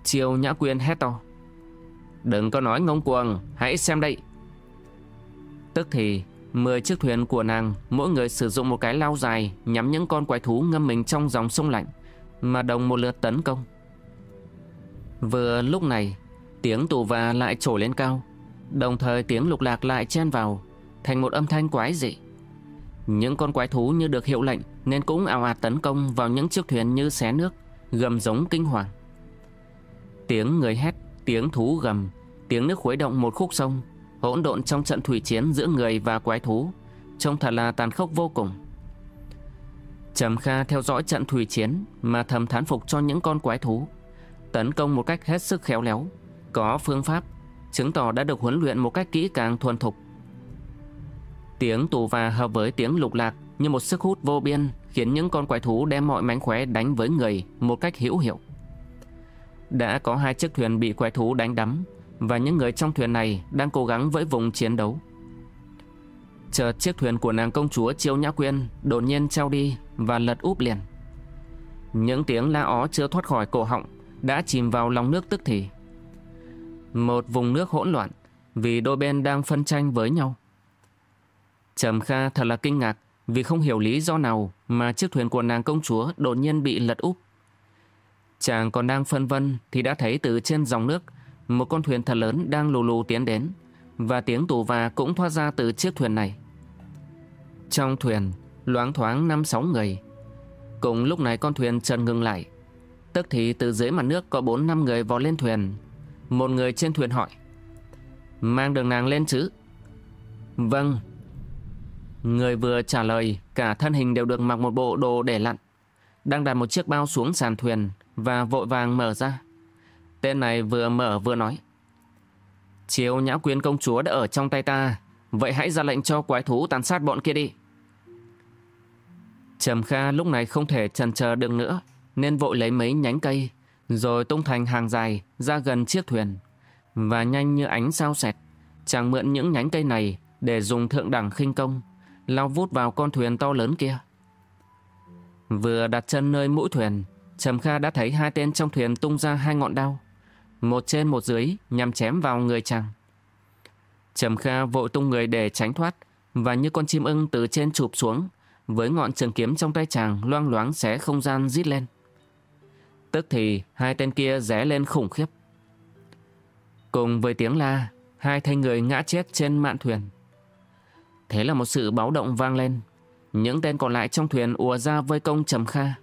Chiêu Nhã Quyên hét to. Đừng có nói ngông cuồng, hãy xem đây. Tức thì, 10 chiếc thuyền của nàng, mỗi người sử dụng một cái lao dài nhắm những con quái thú ngâm mình trong dòng sông lạnh, mà đồng một lượt tấn công. Vừa lúc này, tiếng tù và lại trổ lên cao, đồng thời tiếng lục lạc lại chen vào, thành một âm thanh quái dị. Những con quái thú như được hiệu lệnh nên cũng ào ạt tấn công vào những chiếc thuyền như xé nước, gầm giống kinh hoàng. Tiếng người hét, tiếng thú gầm, tiếng nước khuấy động một khúc sông, hỗn độn trong trận thủy chiến giữa người và quái thú, trông thật là tàn khốc vô cùng. Trầm Kha theo dõi trận thủy chiến mà thầm thán phục cho những con quái thú, tấn công một cách hết sức khéo léo, có phương pháp, chứng tỏ đã được huấn luyện một cách kỹ càng thuần thục. Tiếng tù và hợp với tiếng lục lạc như một sức hút vô biên khiến những con quái thú đem mọi mánh khóe đánh với người một cách hữu hiệu. Đã có hai chiếc thuyền bị quái thú đánh đắm và những người trong thuyền này đang cố gắng với vùng chiến đấu. Chợt chiếc thuyền của nàng công chúa Chiêu Nhã Quyên đột nhiên trao đi và lật úp liền. Những tiếng la ó chưa thoát khỏi cổ họng đã chìm vào lòng nước tức thì. Một vùng nước hỗn loạn vì đôi bên đang phân tranh với nhau. Trầm Kha thật là kinh ngạc vì không hiểu lý do nào mà chiếc thuyền của nàng công chúa đột nhiên bị lật úp. Chàng còn đang phân vân thì đã thấy từ trên dòng nước một con thuyền thật lớn đang lù lù tiến đến và tiếng tù và cũng thoát ra từ chiếc thuyền này. Trong thuyền, loáng thoáng năm sáu người. Cùng lúc này con thuyền trần ngừng lại. Tức thì từ dưới mặt nước có bốn năm người vò lên thuyền. Một người trên thuyền hỏi. Mang đường nàng lên chứ? Vâng. Người vừa trả lời, cả thân hình đều được mặc một bộ đồ để lặn. Đang đặt một chiếc bao xuống sàn thuyền và vội vàng mở ra. Tên này vừa mở vừa nói. Chiếu nhã quyến công chúa đã ở trong tay ta, vậy hãy ra lệnh cho quái thú tàn sát bọn kia đi. Trầm Kha lúc này không thể chần chờ được nữa, nên vội lấy mấy nhánh cây, rồi tung thành hàng dài ra gần chiếc thuyền. Và nhanh như ánh sao xẹt, chàng mượn những nhánh cây này để dùng thượng đẳng khinh công, lao vút vào con thuyền to lớn kia. Vừa đặt chân nơi mũi thuyền, Trầm Kha đã thấy hai tên trong thuyền tung ra hai ngọn đao một trên một dưới nhằm chém vào người chàng. Trầm Kha vội tung người để tránh thoát và như con chim ưng từ trên chụp xuống với ngọn trường kiếm trong tay chàng loang loáng xé không gian rít lên. Tức thì hai tên kia ré lên khủng khiếp. Cùng với tiếng la, hai thanh người ngã chết trên mạn thuyền. Thế là một sự báo động vang lên. Những tên còn lại trong thuyền ùa ra vây công Trầm Kha.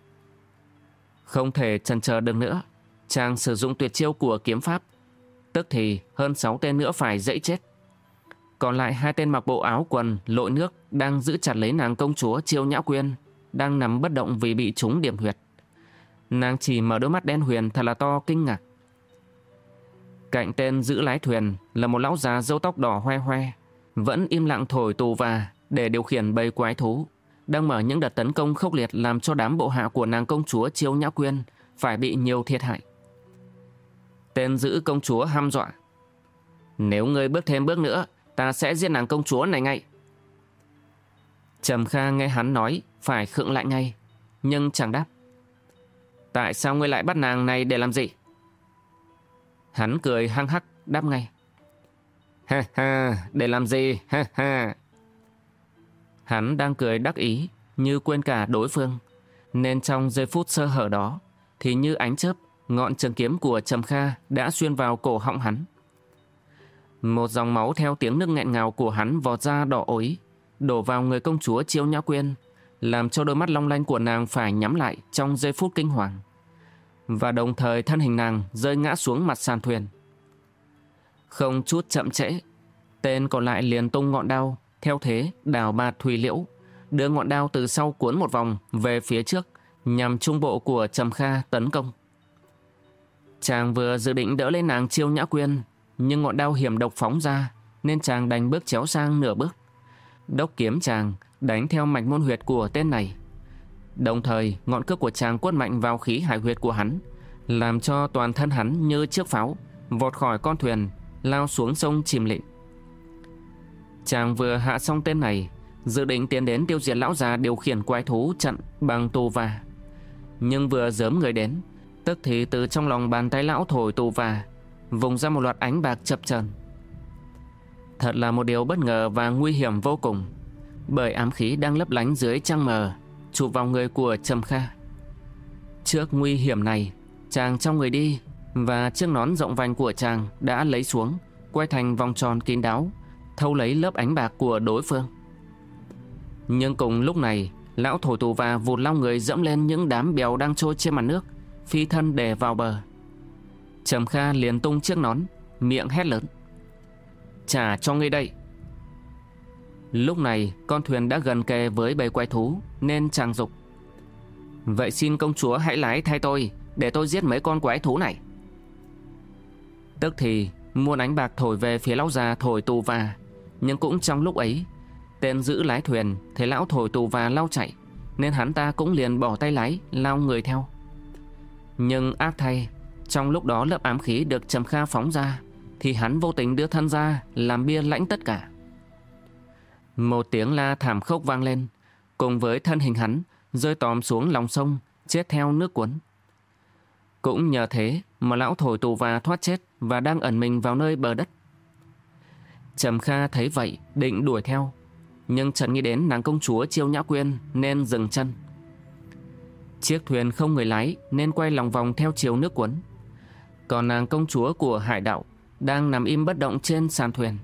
Không thể chần chờ được nữa. Chàng sử dụng tuyệt chiêu của kiếm pháp. Tức thì hơn 6 tên nữa phải dẫy chết. Còn lại hai tên mặc bộ áo quần, lội nước đang giữ chặt lấy nàng công chúa Chiêu Nhã Quyên, đang nằm bất động vì bị trúng điểm huyệt. Nàng chỉ mở đôi mắt đen huyền thật là to kinh ngạc. Cạnh tên giữ lái thuyền là một lão già râu tóc đỏ hoe hoe, vẫn im lặng thổi tù và để điều khiển bầy quái thú, đang mở những đợt tấn công khốc liệt làm cho đám bộ hạ của nàng công chúa Chiêu Nhã Quyên phải bị nhiều thiệt hại. Tên giữ công chúa ham dọa. Nếu ngươi bước thêm bước nữa, ta sẽ giết nàng công chúa này ngay. Trầm Kha nghe hắn nói, phải khựng lại ngay, nhưng chẳng đáp. Tại sao ngươi lại bắt nàng này để làm gì? Hắn cười hăng hắc, đáp ngay. Ha ha, để làm gì? Ha ha. Hắn đang cười đắc ý, như quên cả đối phương. Nên trong giây phút sơ hở đó, thì như ánh chớp, ngọn trường kiếm của Trầm Kha đã xuyên vào cổ họng hắn. Một dòng máu theo tiếng nước nghẹn ngào của hắn vọt ra đỏ ối, đổ vào người công chúa Chiêu Nhã Quyên, làm cho đôi mắt long lanh của nàng phải nhắm lại trong giây phút kinh hoàng. Và đồng thời thân hình nàng rơi ngã xuống mặt sàn thuyền. Không chút chậm trễ, tên còn lại liền tung ngọn đao, theo thế đào ba thùy liễu, đưa ngọn đao từ sau cuốn một vòng về phía trước, nhằm trung bộ của Trầm Kha tấn công. Chàng vừa dự định đỡ lên nàng chiêu nhã quyên, nhưng ngọn đao hiểm độc phóng ra, nên chàng đành bước chéo sang nửa bước. Đốc kiếm chàng đánh theo mạch môn huyệt của tên này. Đồng thời, ngọn cước của chàng quất mạnh vào khí hải huyệt của hắn, làm cho toàn thân hắn như chiếc pháo, vọt khỏi con thuyền, lao xuống sông chìm lịnh. Chàng vừa hạ xong tên này, dự định tiến đến tiêu diệt lão già điều khiển quái thú chặn bằng tù và. Nhưng vừa dớm người đến, tức thì từ trong lòng bàn tay lão thổi tù và, vùng ra một loạt ánh bạc chập chờn. Thật là một điều bất ngờ và nguy hiểm vô cùng, bởi ám khí đang lấp lánh dưới trăng mờ, chụp vào người của Trầm Kha. Trước nguy hiểm này, chàng trong người đi và chiếc nón rộng vành của chàng đã lấy xuống, quay thành vòng tròn kín đáo, thâu lấy lớp ánh bạc của đối phương. Nhưng cùng lúc này, lão thổ tù và vụt lao người dẫm lên những đám bèo đang trôi trên mặt nước, phi thân để vào bờ. Trầm Kha liền tung chiếc nón, miệng hét lớn. Trả cho ngươi đây. Lúc này, con thuyền đã gần kề với bầy quái thú, nên chàng dục. Vậy xin công chúa hãy lái thay tôi, để tôi giết mấy con quái thú này. Tức thì, muôn ánh bạc thổi về phía lão già thổi tù và, nhưng cũng trong lúc ấy, tên giữ lái thuyền thấy lão thổi tù và lao chạy, nên hắn ta cũng liền bỏ tay lái, lao người theo. Nhưng ác thay, trong lúc đó lớp ám khí được Trầm Kha phóng ra, thì hắn vô tình đưa thân ra làm bia lãnh tất cả. Một tiếng la thảm khốc vang lên, cùng với thân hình hắn rơi tòm xuống lòng sông, chết theo nước cuốn. Cũng nhờ thế mà lão thổi tù và thoát chết và đang ẩn mình vào nơi bờ đất. Trầm Kha thấy vậy định đuổi theo, nhưng Trần nghĩ đến nàng công chúa Chiêu Nhã Quyên nên dừng chân. Chiếc thuyền không người lái nên quay lòng vòng theo chiều nước cuốn. Còn nàng công chúa của hải đạo đang nằm im bất động trên sàn thuyền.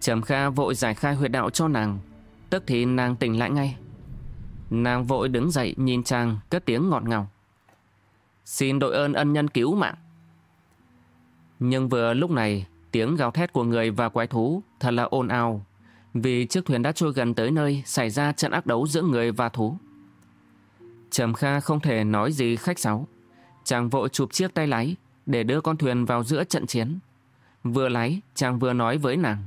Trầm Kha vội giải khai huyệt đạo cho nàng, tức thì nàng tỉnh lại ngay. Nàng vội đứng dậy nhìn chàng cất tiếng ngọt ngào. Xin đội ơn ân nhân cứu mạng. Nhưng vừa lúc này, tiếng gào thét của người và quái thú thật là ồn ào, vì chiếc thuyền đã trôi gần tới nơi xảy ra trận ác đấu giữa người và thú. Trầm Kha không thể nói gì khách sáo. Chàng vội chụp chiếc tay lái để đưa con thuyền vào giữa trận chiến. Vừa lái, chàng vừa nói với nàng.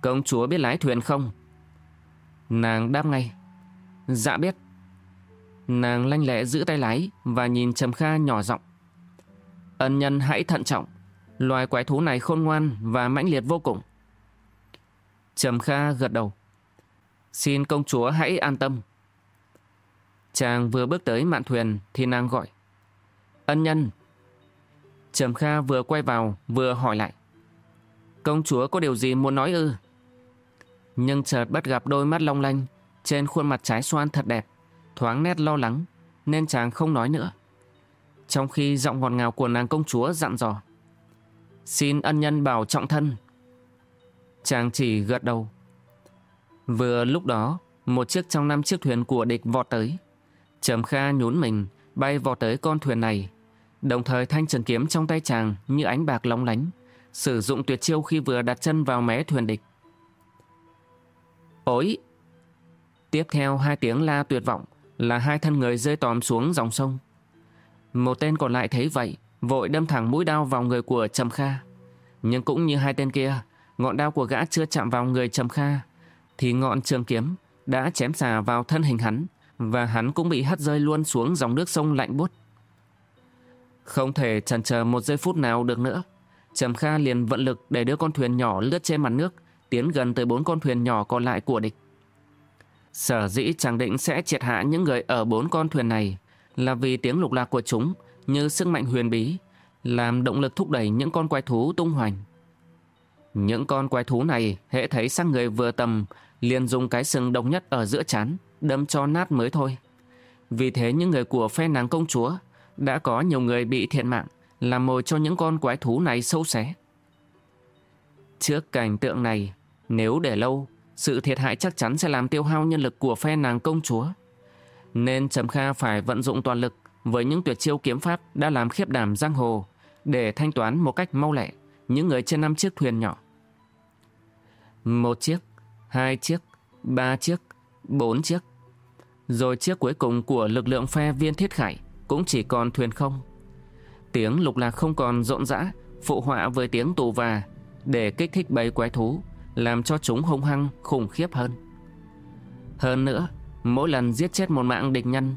Công chúa biết lái thuyền không? Nàng đáp ngay. Dạ biết. Nàng lanh lẹ giữ tay lái và nhìn Trầm Kha nhỏ giọng. Ân nhân hãy thận trọng. Loài quái thú này khôn ngoan và mãnh liệt vô cùng. Trầm Kha gật đầu. Xin công chúa hãy an tâm. Chàng vừa bước tới mạn thuyền thì nàng gọi. Ân nhân. Trầm Kha vừa quay vào, vừa hỏi lại. Công chúa có điều gì muốn nói ư? Nhưng chợt bắt gặp đôi mắt long lanh trên khuôn mặt trái xoan thật đẹp, thoáng nét lo lắng, nên chàng không nói nữa. Trong khi giọng ngọt ngào của nàng công chúa dặn dò. Xin ân nhân bảo trọng thân. Chàng chỉ gật đầu. Vừa lúc đó, một chiếc trong năm chiếc thuyền của địch vọt tới. Trầm Kha nhún mình, bay vọt tới con thuyền này. Đồng thời thanh trần kiếm trong tay chàng như ánh bạc lóng lánh, sử dụng tuyệt chiêu khi vừa đặt chân vào mé thuyền địch. Ối! Tiếp theo hai tiếng la tuyệt vọng là hai thân người rơi tòm xuống dòng sông. Một tên còn lại thấy vậy, vội đâm thẳng mũi đao vào người của Trầm Kha. Nhưng cũng như hai tên kia, ngọn đao của gã chưa chạm vào người Trầm Kha, thì ngọn trường kiếm đã chém xà vào thân hình hắn, và hắn cũng bị hất rơi luôn xuống dòng nước sông lạnh buốt. Không thể chần chờ một giây phút nào được nữa. Trầm Kha liền vận lực để đưa con thuyền nhỏ lướt trên mặt nước, tiến gần tới bốn con thuyền nhỏ còn lại của địch. Sở dĩ chàng định sẽ triệt hạ những người ở bốn con thuyền này là vì tiếng lục lạc của chúng như sức mạnh huyền bí, làm động lực thúc đẩy những con quái thú tung hoành. Những con quái thú này hễ thấy xác người vừa tầm liền dùng cái sừng độc nhất ở giữa chán đâm cho nát mới thôi. Vì thế những người của phe nàng công chúa đã có nhiều người bị thiện mạng làm mồi cho những con quái thú này sâu xé. Trước cảnh tượng này, nếu để lâu, sự thiệt hại chắc chắn sẽ làm tiêu hao nhân lực của phe nàng công chúa. Nên Trầm Kha phải vận dụng toàn lực với những tuyệt chiêu kiếm pháp đã làm khiếp đảm giang hồ để thanh toán một cách mau lẹ những người trên năm chiếc thuyền nhỏ. Một chiếc, hai chiếc, ba chiếc, bốn chiếc. Rồi chiếc cuối cùng của lực lượng phe viên thiết khải cũng chỉ còn thuyền không. Tiếng lục lạc không còn rộn rã, phụ họa với tiếng tù và để kích thích bầy quái thú, làm cho chúng hung hăng, khủng khiếp hơn. Hơn nữa, mỗi lần giết chết một mạng địch nhân,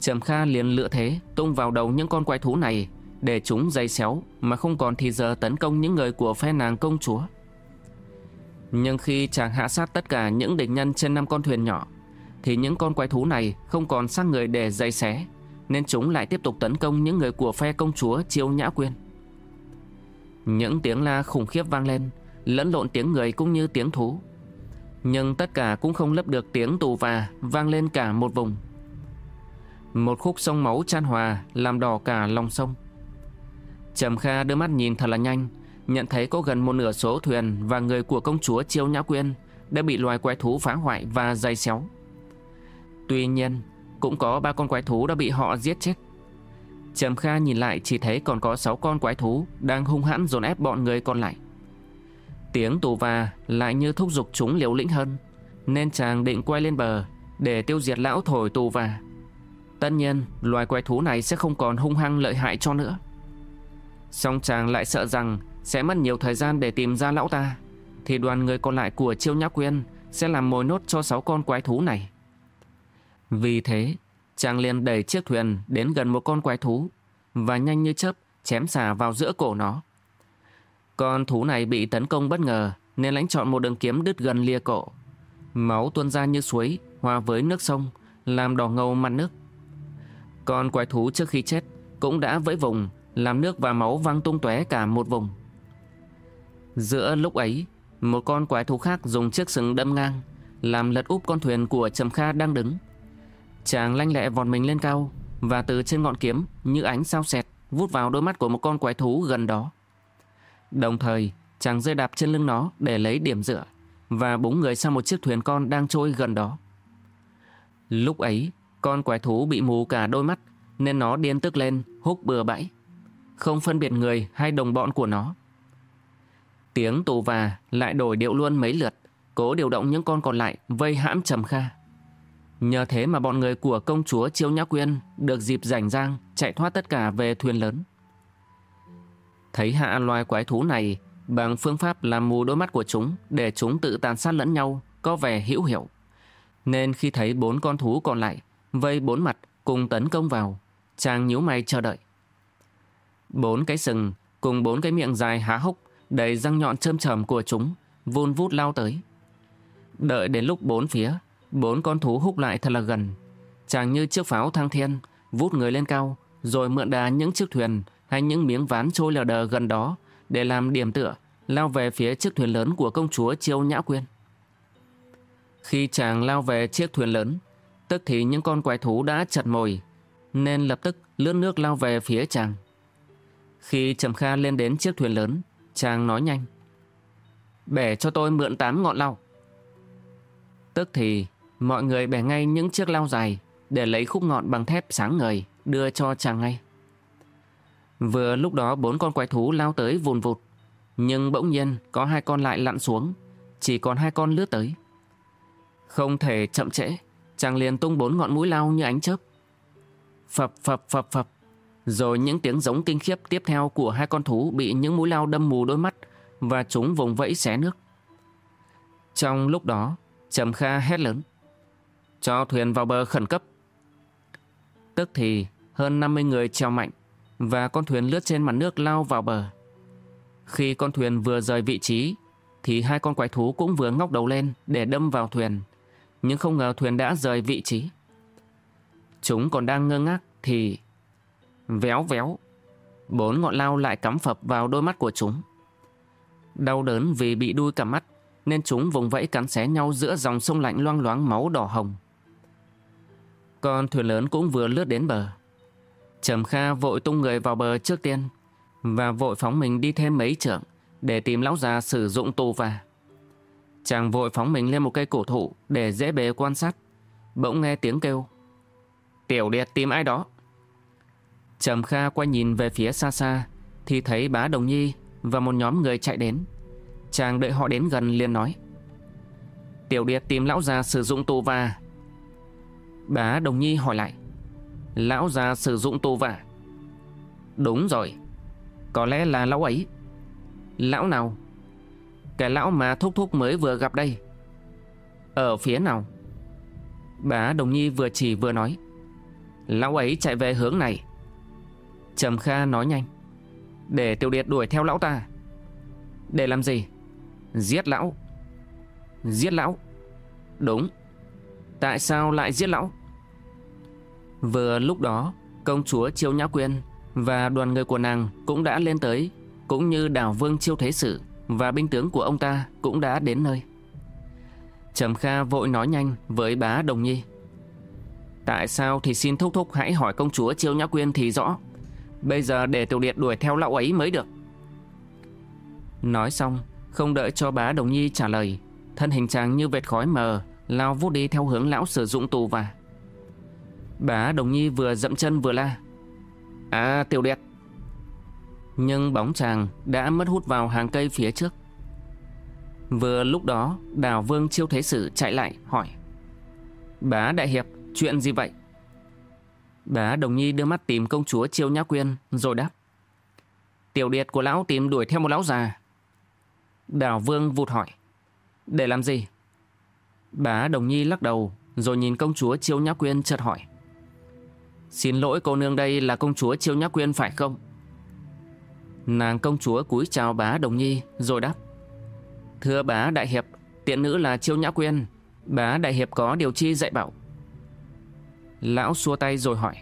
Trầm Kha liền lựa thế tung vào đầu những con quái thú này để chúng dây xéo mà không còn thì giờ tấn công những người của phe nàng công chúa. Nhưng khi chàng hạ sát tất cả những địch nhân trên năm con thuyền nhỏ, thì những con quái thú này không còn sang người để dây xé, nên chúng lại tiếp tục tấn công những người của phe công chúa Chiêu Nhã Quyên. Những tiếng la khủng khiếp vang lên, lẫn lộn tiếng người cũng như tiếng thú. Nhưng tất cả cũng không lấp được tiếng tù và vang lên cả một vùng. Một khúc sông máu chan hòa làm đỏ cả lòng sông. Trầm Kha đưa mắt nhìn thật là nhanh, nhận thấy có gần một nửa số thuyền và người của công chúa Chiêu Nhã Quyên đã bị loài quái thú phá hoại và dày xéo. Tuy nhiên, cũng có ba con quái thú đã bị họ giết chết. Trầm Kha nhìn lại chỉ thấy còn có 6 con quái thú đang hung hãn dồn ép bọn người còn lại. Tiếng tù và lại như thúc giục chúng liều lĩnh hơn, nên chàng định quay lên bờ để tiêu diệt lão thổi tù và. Tất nhiên, loài quái thú này sẽ không còn hung hăng lợi hại cho nữa. Song chàng lại sợ rằng sẽ mất nhiều thời gian để tìm ra lão ta, thì đoàn người còn lại của Chiêu Nhã Quyên sẽ làm mồi nốt cho sáu con quái thú này. Vì thế, chàng liền đẩy chiếc thuyền đến gần một con quái thú và nhanh như chớp chém xà vào giữa cổ nó. Con thú này bị tấn công bất ngờ nên lãnh chọn một đường kiếm đứt gần lia cổ. Máu tuôn ra như suối hòa với nước sông làm đỏ ngầu mặt nước. Con quái thú trước khi chết cũng đã vẫy vùng làm nước và máu văng tung tóe cả một vùng. Giữa lúc ấy, một con quái thú khác dùng chiếc sừng đâm ngang làm lật úp con thuyền của Trầm Kha đang đứng. Chàng lanh lẹ vọt mình lên cao và từ trên ngọn kiếm như ánh sao xẹt vút vào đôi mắt của một con quái thú gần đó. Đồng thời, chàng rơi đạp trên lưng nó để lấy điểm dựa và búng người sang một chiếc thuyền con đang trôi gần đó. Lúc ấy, con quái thú bị mù cả đôi mắt nên nó điên tức lên húc bừa bãi, không phân biệt người hay đồng bọn của nó. Tiếng tù và lại đổi điệu luôn mấy lượt, cố điều động những con còn lại vây hãm trầm kha. Nhờ thế mà bọn người của công chúa Chiêu Nhã Quyên được dịp rảnh rang chạy thoát tất cả về thuyền lớn. Thấy hạ loài quái thú này bằng phương pháp làm mù đôi mắt của chúng để chúng tự tàn sát lẫn nhau có vẻ hữu hiệu. Nên khi thấy bốn con thú còn lại vây bốn mặt cùng tấn công vào, chàng nhíu mày chờ đợi. Bốn cái sừng cùng bốn cái miệng dài há hốc đầy răng nhọn chơm chởm của chúng vun vút lao tới. Đợi đến lúc bốn phía Bốn con thú húc lại thật là gần. Chàng như chiếc pháo thăng thiên, vút người lên cao, rồi mượn đà những chiếc thuyền hay những miếng ván trôi lờ đờ gần đó để làm điểm tựa, lao về phía chiếc thuyền lớn của công chúa Chiêu Nhã Quyên. Khi chàng lao về chiếc thuyền lớn, tức thì những con quái thú đã chặt mồi, nên lập tức lướt nước lao về phía chàng. Khi Trầm Kha lên đến chiếc thuyền lớn, chàng nói nhanh. Bẻ cho tôi mượn tám ngọn lau. Tức thì Mọi người bẻ ngay những chiếc lau dài để lấy khúc ngọn bằng thép sáng ngời đưa cho chàng ngay. Vừa lúc đó bốn con quái thú lao tới vùn vụt, nhưng bỗng nhiên có hai con lại lặn xuống, chỉ còn hai con lướt tới. Không thể chậm trễ, chàng liền tung bốn ngọn mũi lao như ánh chớp. Phập phập phập phập, rồi những tiếng giống kinh khiếp tiếp theo của hai con thú bị những mũi lao đâm mù đôi mắt và chúng vùng vẫy xé nước. Trong lúc đó, Trầm Kha hét lớn. Cho thuyền vào bờ khẩn cấp. Tức thì hơn 50 người treo mạnh và con thuyền lướt trên mặt nước lao vào bờ. Khi con thuyền vừa rời vị trí thì hai con quái thú cũng vừa ngóc đầu lên để đâm vào thuyền. Nhưng không ngờ thuyền đã rời vị trí. Chúng còn đang ngơ ngác thì... Véo véo. Bốn ngọn lao lại cắm phập vào đôi mắt của chúng. Đau đớn vì bị đuôi cả mắt, nên chúng vùng vẫy cắn xé nhau giữa dòng sông lạnh loang loáng máu đỏ hồng. Con thuyền lớn cũng vừa lướt đến bờ. Trầm Kha vội tung người vào bờ trước tiên và vội phóng mình đi thêm mấy trượng để tìm lão già sử dụng tù và. Chàng vội phóng mình lên một cây cổ thụ để dễ bề quan sát. Bỗng nghe tiếng kêu. Tiểu Điệt tìm ai đó. Trầm Kha quay nhìn về phía xa xa thì thấy bá Đồng Nhi và một nhóm người chạy đến. Chàng đợi họ đến gần liền nói. Tiểu Điệt tìm lão già sử dụng tù và. Bá Đồng Nhi hỏi lại. Lão già sử dụng tù vả Đúng rồi. Có lẽ là lão ấy. Lão nào? Cái lão mà Thúc Thúc mới vừa gặp đây. Ở phía nào? Bá Đồng Nhi vừa chỉ vừa nói. Lão ấy chạy về hướng này. Trầm Kha nói nhanh. Để Tiểu Điệt đuổi theo lão ta. Để làm gì? Giết lão. Giết lão. Đúng. Tại sao lại giết lão? Vừa lúc đó, công chúa Chiêu Nhã Quyên và đoàn người của nàng cũng đã lên tới, cũng như đảo vương Chiêu Thế Sử và binh tướng của ông ta cũng đã đến nơi. Trầm Kha vội nói nhanh với bá Đồng Nhi. Tại sao thì xin thúc thúc hãy hỏi công chúa Chiêu Nhã Quyên thì rõ. Bây giờ để tiểu điệt đuổi theo lão ấy mới được. Nói xong, không đợi cho bá Đồng Nhi trả lời, thân hình chàng như vệt khói mờ, lao vút đi theo hướng lão sử dụng tù và. Bá Đồng Nhi vừa dậm chân vừa la. À tiểu điệt. Nhưng bóng chàng đã mất hút vào hàng cây phía trước. Vừa lúc đó, đào vương chiêu thế sử chạy lại hỏi. Bá Đại Hiệp, chuyện gì vậy? Bá Đồng Nhi đưa mắt tìm công chúa Chiêu Nhã Quyên rồi đáp. Tiểu điệt của lão tìm đuổi theo một lão già. Đào Vương vụt hỏi. Để làm gì? Bá Đồng Nhi lắc đầu rồi nhìn công chúa Chiêu Nhã Quyên chợt hỏi. Xin lỗi cô nương đây là công chúa Chiêu Nhã Quyên phải không? Nàng công chúa cúi chào bá Đồng Nhi rồi đáp. Thưa bá Đại Hiệp, tiện nữ là Chiêu Nhã Quyên. Bá Đại Hiệp có điều chi dạy bảo. Lão xua tay rồi hỏi.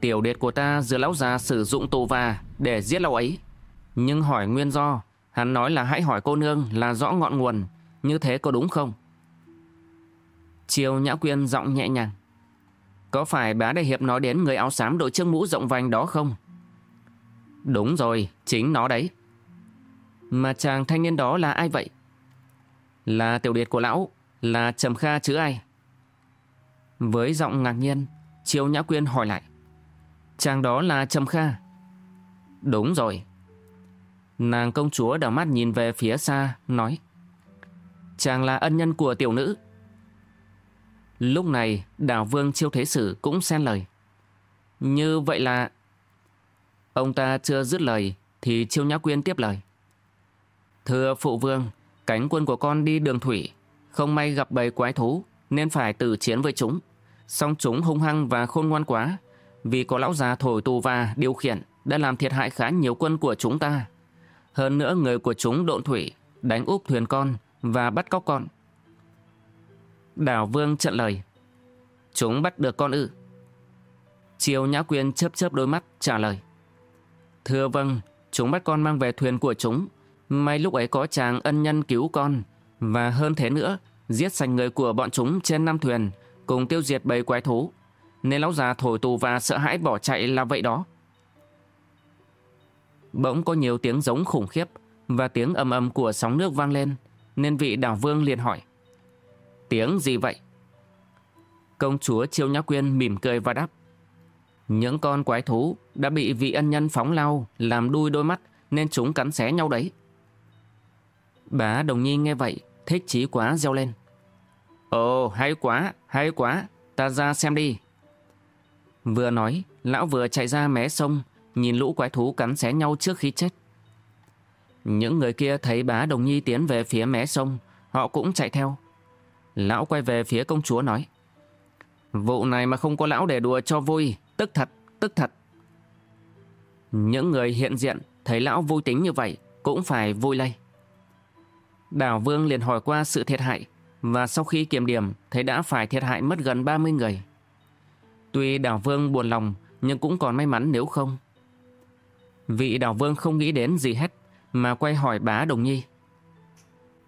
Tiểu đệ của ta giữa lão già sử dụng tù và để giết lão ấy. Nhưng hỏi nguyên do, hắn nói là hãy hỏi cô nương là rõ ngọn nguồn, như thế có đúng không? Chiêu Nhã Quyên giọng nhẹ nhàng. Có phải bá đại hiệp nói đến người áo xám đội chiếc mũ rộng vành đó không? Đúng rồi, chính nó đấy. Mà chàng thanh niên đó là ai vậy? Là tiểu điệt của lão, là Trầm Kha chứ ai? Với giọng ngạc nhiên, Chiêu Nhã Quyên hỏi lại. Chàng đó là Trầm Kha. Đúng rồi. Nàng công chúa đảo mắt nhìn về phía xa, nói. Chàng là ân nhân của tiểu nữ. Lúc này, đảo vương Chiêu Thế Sử cũng xen lời. Như vậy là... Ông ta chưa dứt lời, thì Chiêu Nhã Quyên tiếp lời. Thưa phụ vương, cánh quân của con đi đường thủy, không may gặp bầy quái thú, nên phải tử chiến với chúng. Song chúng hung hăng và khôn ngoan quá, vì có lão già thổi tù và điều khiển đã làm thiệt hại khá nhiều quân của chúng ta. Hơn nữa người của chúng độn thủy, đánh úp thuyền con và bắt cóc con. Đào Vương trận lời. Chúng bắt được con ư. Triều Nhã Quyên chớp chớp đôi mắt trả lời. Thưa vâng, chúng bắt con mang về thuyền của chúng. May lúc ấy có chàng ân nhân cứu con. Và hơn thế nữa, giết sạch người của bọn chúng trên năm thuyền, cùng tiêu diệt bầy quái thú. Nên lão già thổi tù và sợ hãi bỏ chạy là vậy đó. Bỗng có nhiều tiếng giống khủng khiếp và tiếng ầm ầm của sóng nước vang lên, nên vị đảo vương liền hỏi. Tiếng gì vậy? Công chúa Chiêu Nhã Quyên mỉm cười và đáp. Những con quái thú đã bị vị ân nhân phóng lao làm đuôi đôi mắt nên chúng cắn xé nhau đấy. Bá Đồng Nhi nghe vậy, thích chí quá reo lên. Ồ, hay quá, hay quá, ta ra xem đi. Vừa nói, lão vừa chạy ra mé sông, nhìn lũ quái thú cắn xé nhau trước khi chết. Những người kia thấy bá Đồng Nhi tiến về phía mé sông, họ cũng chạy theo. Lão quay về phía công chúa nói. Vụ này mà không có lão để đùa cho vui, tức thật, tức thật. Những người hiện diện thấy lão vui tính như vậy cũng phải vui lây. Đào Vương liền hỏi qua sự thiệt hại và sau khi kiểm điểm thấy đã phải thiệt hại mất gần 30 người. Tuy Đào Vương buồn lòng nhưng cũng còn may mắn nếu không. Vị Đào Vương không nghĩ đến gì hết mà quay hỏi bá Đồng Nhi.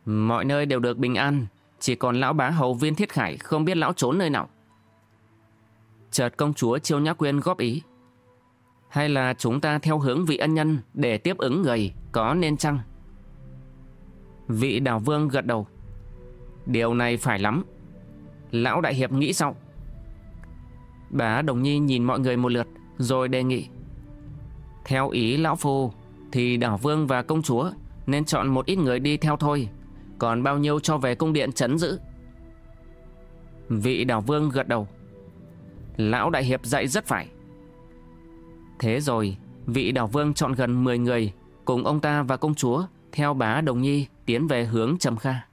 Mọi nơi đều được bình an, chỉ còn lão bá hầu viên thiết khải không biết lão trốn nơi nào. Chợt công chúa Chiêu Nhã Quyên góp ý. Hay là chúng ta theo hướng vị ân nhân để tiếp ứng người, có nên chăng? Vị đảo vương gật đầu. Điều này phải lắm. Lão đại hiệp nghĩ sao? Bá Đồng Nhi nhìn mọi người một lượt rồi đề nghị. Theo ý lão phu thì đảo vương và công chúa nên chọn một ít người đi theo thôi. Còn bao nhiêu cho về cung điện chấn giữ. Vị đảo vương gật đầu. Lão đại hiệp dạy rất phải. Thế rồi, vị đảo vương chọn gần 10 người cùng ông ta và công chúa theo bá Đồng Nhi tiến về hướng Trầm Kha.